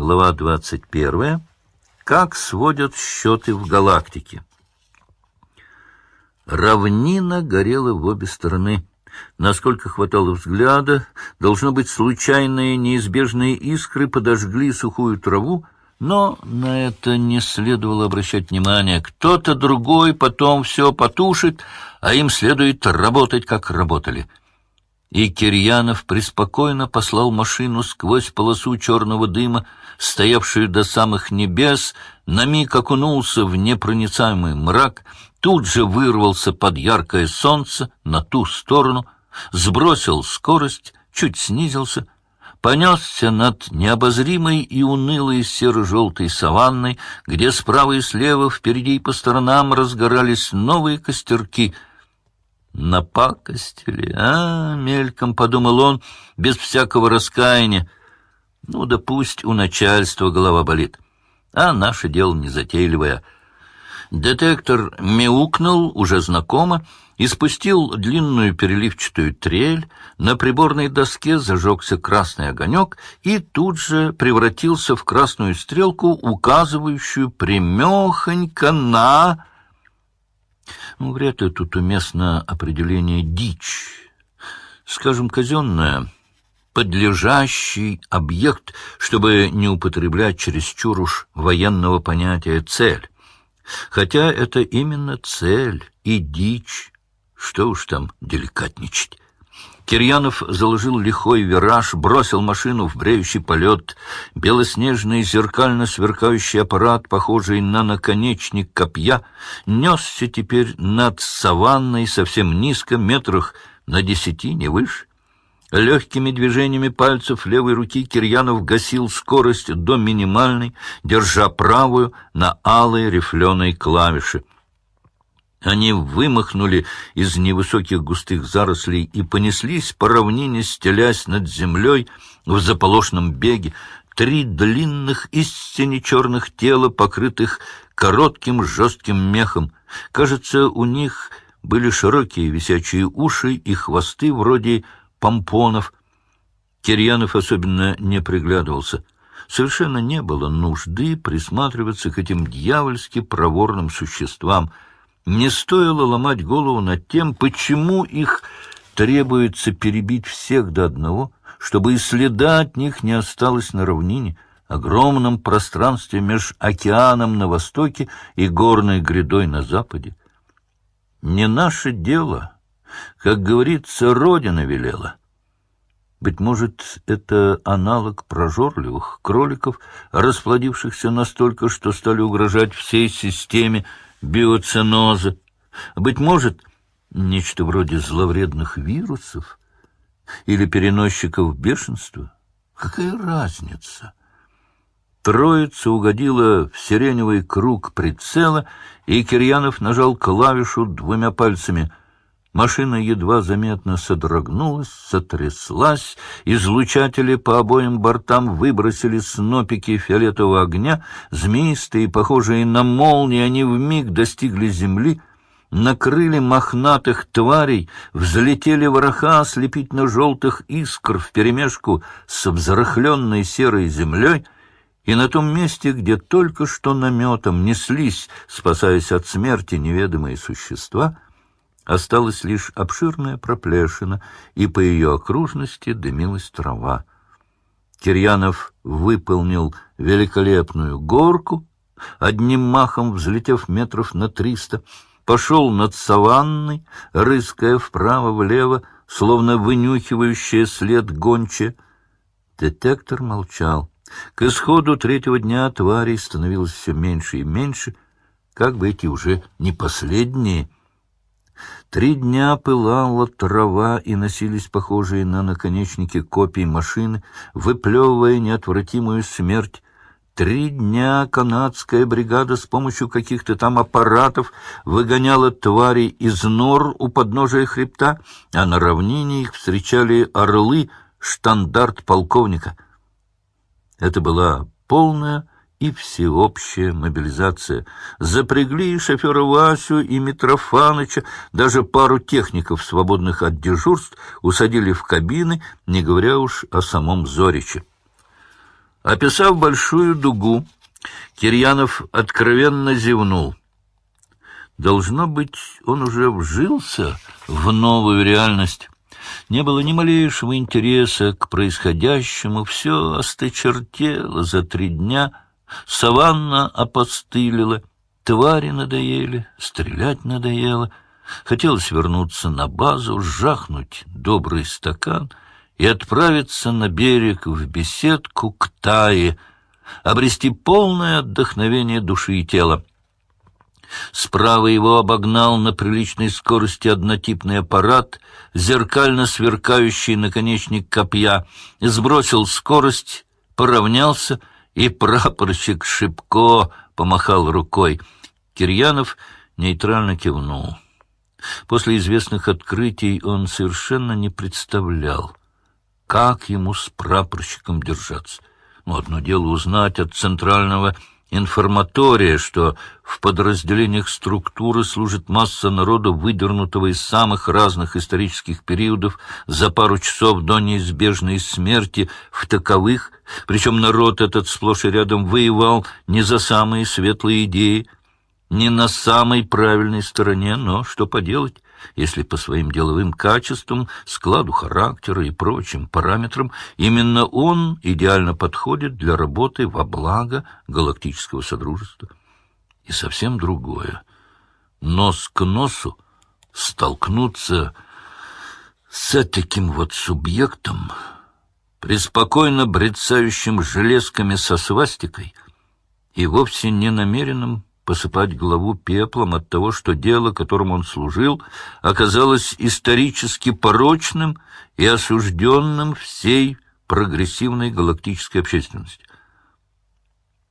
Глава 21. Как сводят счеты в галактике. Равнина горела в обе стороны. Насколько хватало взгляда, должно быть, случайные неизбежные искры подожгли сухую траву, но на это не следовало обращать внимания. Кто-то другой потом все потушит, а им следует работать, как работали. И Кирьянов преспокойно послал машину сквозь полосу черного дыма, стоявшую до самых небес, на миг окунулся в непроницаемый мрак, тут же вырвался под яркое солнце на ту сторону, сбросил скорость, чуть снизился — понесся над необозримой и унылой серо-желтой саванной, где справа и слева, впереди и по сторонам разгорались новые костерки. «Напакостили, а?» — мельком подумал он, без всякого раскаяния. «Ну да пусть у начальства голова болит, а наше дело незатейливое». Детектор мяукнул, уже знакомо, и спустил длинную переливчатую трель, на приборной доске зажегся красный огонек и тут же превратился в красную стрелку, указывающую прямехонько на... Ну, вряд ли тут уместно определение «дичь». Скажем, казенное, подлежащий объект, чтобы не употреблять чересчур уж военного понятия «цель». Хотя это именно цель и дичь, что уж там деликатничать. Кирьянов заложил лихой вираж, бросил машину в бреющий полет. Белоснежный зеркально сверкающий аппарат, похожий на наконечник копья, несся теперь над саванной совсем низко, метрах на десяти, не выше. Легкими движениями пальцев левой руки Кирьянов гасил скорость до минимальной, держа правую на алой рифленой клавише — они вымахнули из невысоких густых зарослей и понеслись по равнине, стелясь над землей в заполошном беге, три длинных истине черных тела, покрытых коротким жестким мехом. Кажется, у них были широкие висячие уши и хвосты вроде помпонов. Кирьянов особенно не приглядывался. Совершенно не было нужды присматриваться к этим дьявольски проворным существам — не стоило ломать голову над тем, почему их требуется перебить всех до одного, чтобы и следа от них не осталось на равнине, огромном пространстве меж океаном на востоке и горной грядой на западе. Не наше дело, как говорится, Родина велела. Быть может, это аналог прожорливых кроликов, расплодившихся настолько, что стали угрожать всей системе, биоценоза, быть может, нечто вроде зловредных вирусов или переносчиков бешенства. Какая разница? Троица угодила в сиреневый круг прицела, и Кирьянов нажал клавишу двумя пальцами — Машина едва заметно содрогнулась, сотряслась, излучатели по обоим бортам выбросили снопики фиолетового огня, змеистые, похожие на молнии, они вмиг достигли земли, накрыли мохнатых тварей, взлетели вороха ослепительно-желтых искр вперемешку с взрыхленной серой землей, и на том месте, где только что наметом неслись, спасаясь от смерти неведомые существа — Осталась лишь обширная проплешина, и по ее окружности дымилась трава. Кирьянов выполнил великолепную горку, одним махом взлетев метров на триста, пошел над саванной, рыская вправо-влево, словно вынюхивающая след гонче. Детектор молчал. К исходу третьего дня тварей становилось все меньше и меньше, как бы эти уже не последние — Три дня пылала трава, и носились похожие на наконечники копий машины, выплевывая неотвратимую смерть. Три дня канадская бригада с помощью каких-то там аппаратов выгоняла тварей из нор у подножия хребта, а на равнине их встречали орлы, штандарт полковника. Это была полная и всеобщая мобилизация. Запрягли шофера Васю и Митрофаныча, даже пару техников, свободных от дежурств, усадили в кабины, не говоря уж о самом Зориче. Описав большую дугу, Кирьянов откровенно зевнул. Должно быть, он уже вжился в новую реальность. Не было ни малейшего интереса к происходящему, все осточертело за три дня, саванна опостылила, твари надоели, стрелять надоело. Хотелось вернуться на базу, жахнуть добрый стакан и отправиться на берег в беседку к Тае, обрести полное отдохновение души и тела. Справа его обогнал на приличной скорости однотипный аппарат, зеркально сверкающий наконечник копья, сбросил скорость, поравнялся, и прапорщик Шипко помахал рукой. Кирьянов нейтрально кивнул. После известных открытий он совершенно не представлял, как ему с прапорщиком держаться. Ну, одно дело узнать от центрального информатория, что в подразделениях структуры служит масса народа, выдернутого из самых разных исторических периодов за пару часов до неизбежной смерти в таковых, причем народ этот сплошь и рядом воевал не за самые светлые идеи, не на самой правильной стороне, но что поделать, если по своим деловым качествам, складу характера и прочим параметрам именно он идеально подходит для работы во благо галактического содружества. И совсем другое. Нос к носу столкнуться с таким вот субъектом, преспокойно брецающим железками со свастикой и вовсе не намеренным посыпать главу пеплом от того, что дело, которому он служил, оказалось исторически порочным и осужденным всей прогрессивной галактической общественности.